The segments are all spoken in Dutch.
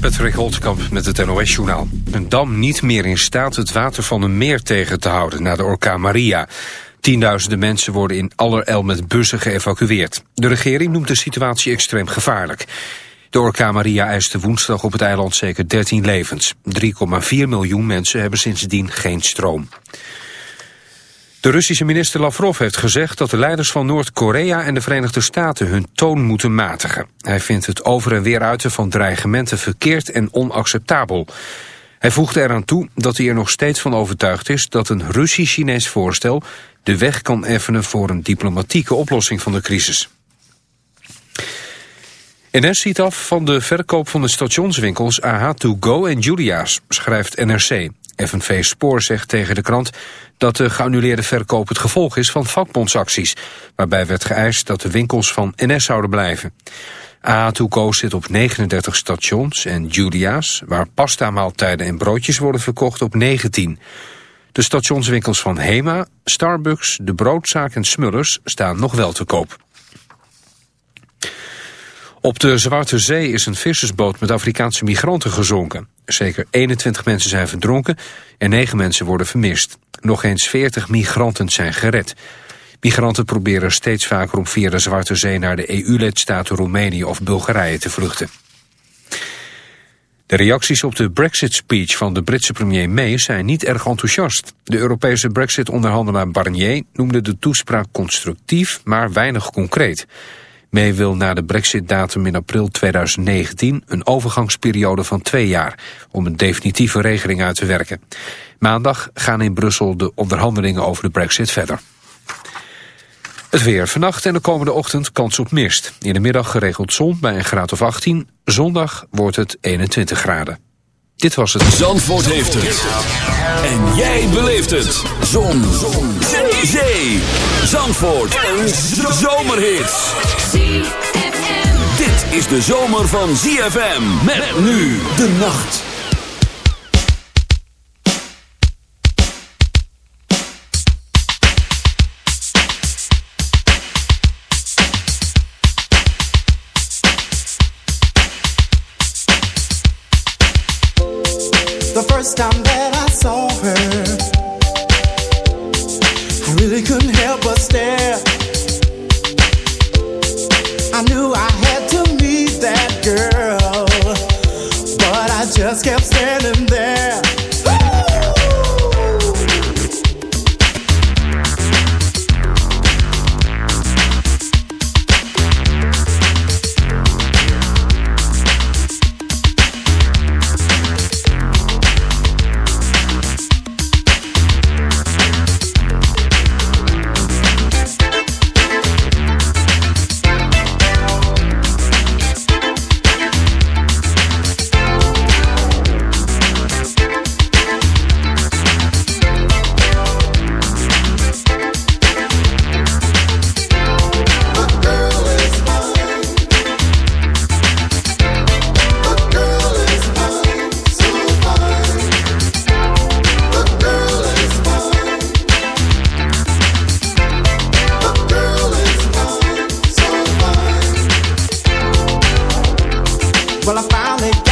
Patrick Holtkamp met het NOS-journaal. Een dam niet meer in staat het water van een meer tegen te houden... na de orkaan Maria. Tienduizenden mensen worden in allerijl met bussen geëvacueerd. De regering noemt de situatie extreem gevaarlijk. De orkaan Maria eiste woensdag op het eiland zeker 13 levens. 3,4 miljoen mensen hebben sindsdien geen stroom. De Russische minister Lavrov heeft gezegd dat de leiders van Noord-Korea en de Verenigde Staten hun toon moeten matigen. Hij vindt het over en weer uiten van dreigementen verkeerd en onacceptabel. Hij voegde eraan toe dat hij er nog steeds van overtuigd is dat een Russisch-Chinees voorstel de weg kan effenen voor een diplomatieke oplossing van de crisis. NS ziet af van de verkoop van de stationswinkels AH2Go en Julia's, schrijft NRC. FNV Spoor zegt tegen de krant dat de geannuleerde verkoop het gevolg is van vakbondsacties, waarbij werd geëist dat de winkels van NS zouden blijven. AH2Co zit op 39 stations en Julia's, waar pasta maaltijden en broodjes worden verkocht op 19. De stationswinkels van Hema, Starbucks, De Broodzaak en Smullers staan nog wel te koop. Op de Zwarte Zee is een vissersboot met Afrikaanse migranten gezonken. Zeker 21 mensen zijn verdronken en 9 mensen worden vermist. Nog eens 40 migranten zijn gered. Migranten proberen steeds vaker om via de Zwarte Zee naar de EU-lidstaten Roemenië of Bulgarije te vluchten. De reacties op de Brexit-speech van de Britse premier May zijn niet erg enthousiast. De Europese Brexit-onderhandelaar Barnier noemde de toespraak constructief, maar weinig concreet. May wil na de brexit-datum in april 2019 een overgangsperiode van twee jaar om een definitieve regeling uit te werken. Maandag gaan in Brussel de onderhandelingen over de brexit verder. Het weer. Vannacht en de komende ochtend kans op mist. In de middag geregeld zon bij een graad of 18. Zondag wordt het 21 graden. Dit was het. Zandvoort heeft het. En jij beleeft het. Zon. zon. Zee. Zandvoort. Een zomerhit. Dit is de zomer van ZFM. Met nu de nacht. The first time that I saw her, understand. Well, I finally got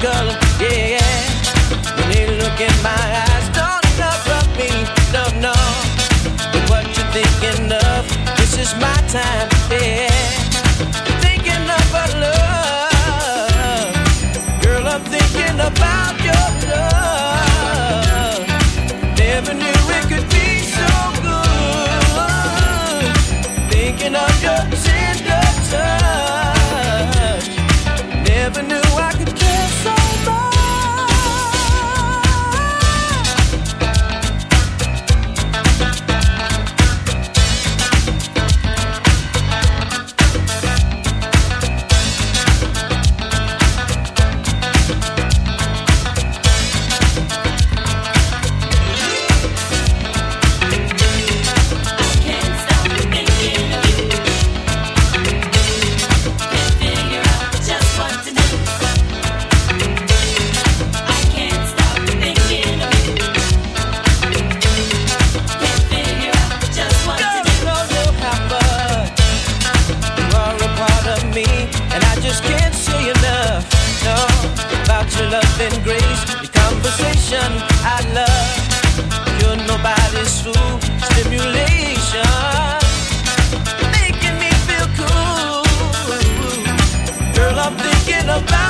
girl, yeah, yeah. When they look in my eyes, don't stop from me, no, no. But what you thinking of? This is my time, yeah. been about.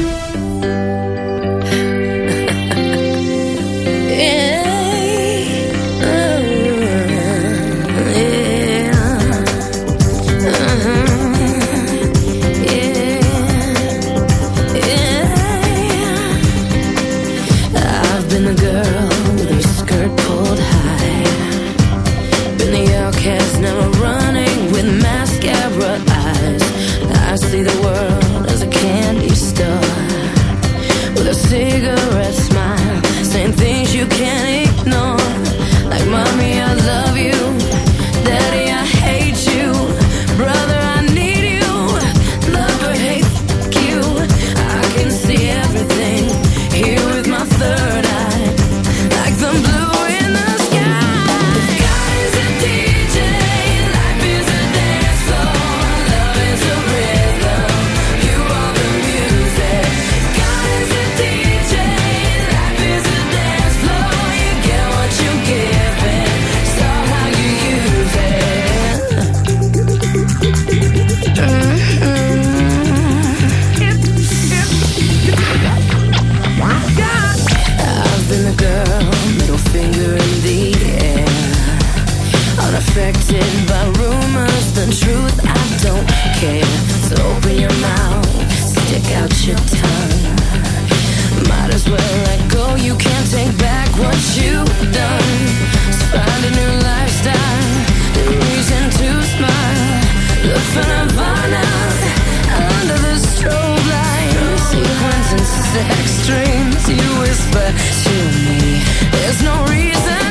strings you whisper to me. There's no reason.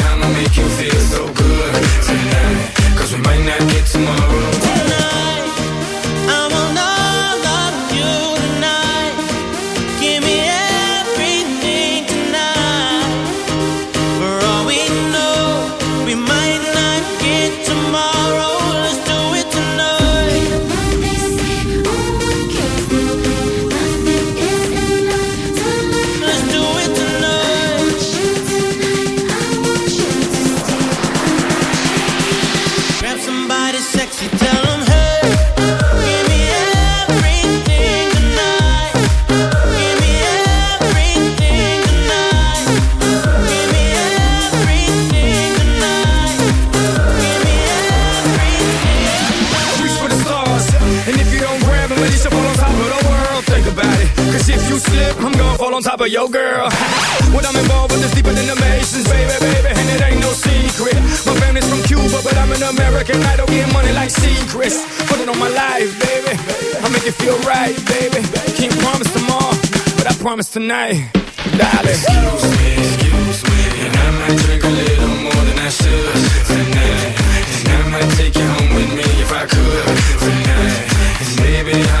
promise tonight, darling. Excuse me, excuse me, and I might drink a little more than I should tonight. And I might take you home with me if I could tonight. And baby, I'ma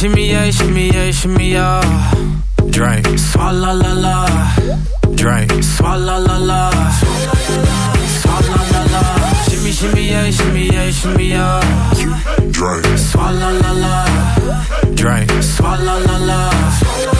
Shimmy, yeah, shimmy, yeah, shimmy, yeah. Drink. Swalla la la. Drink. Swalla la la. Swalla la la. Shimmy, shimmy, yeah, shimmy, yeah, shimmy, yeah. Drink. Swalla la la. Drink. Swalla la la.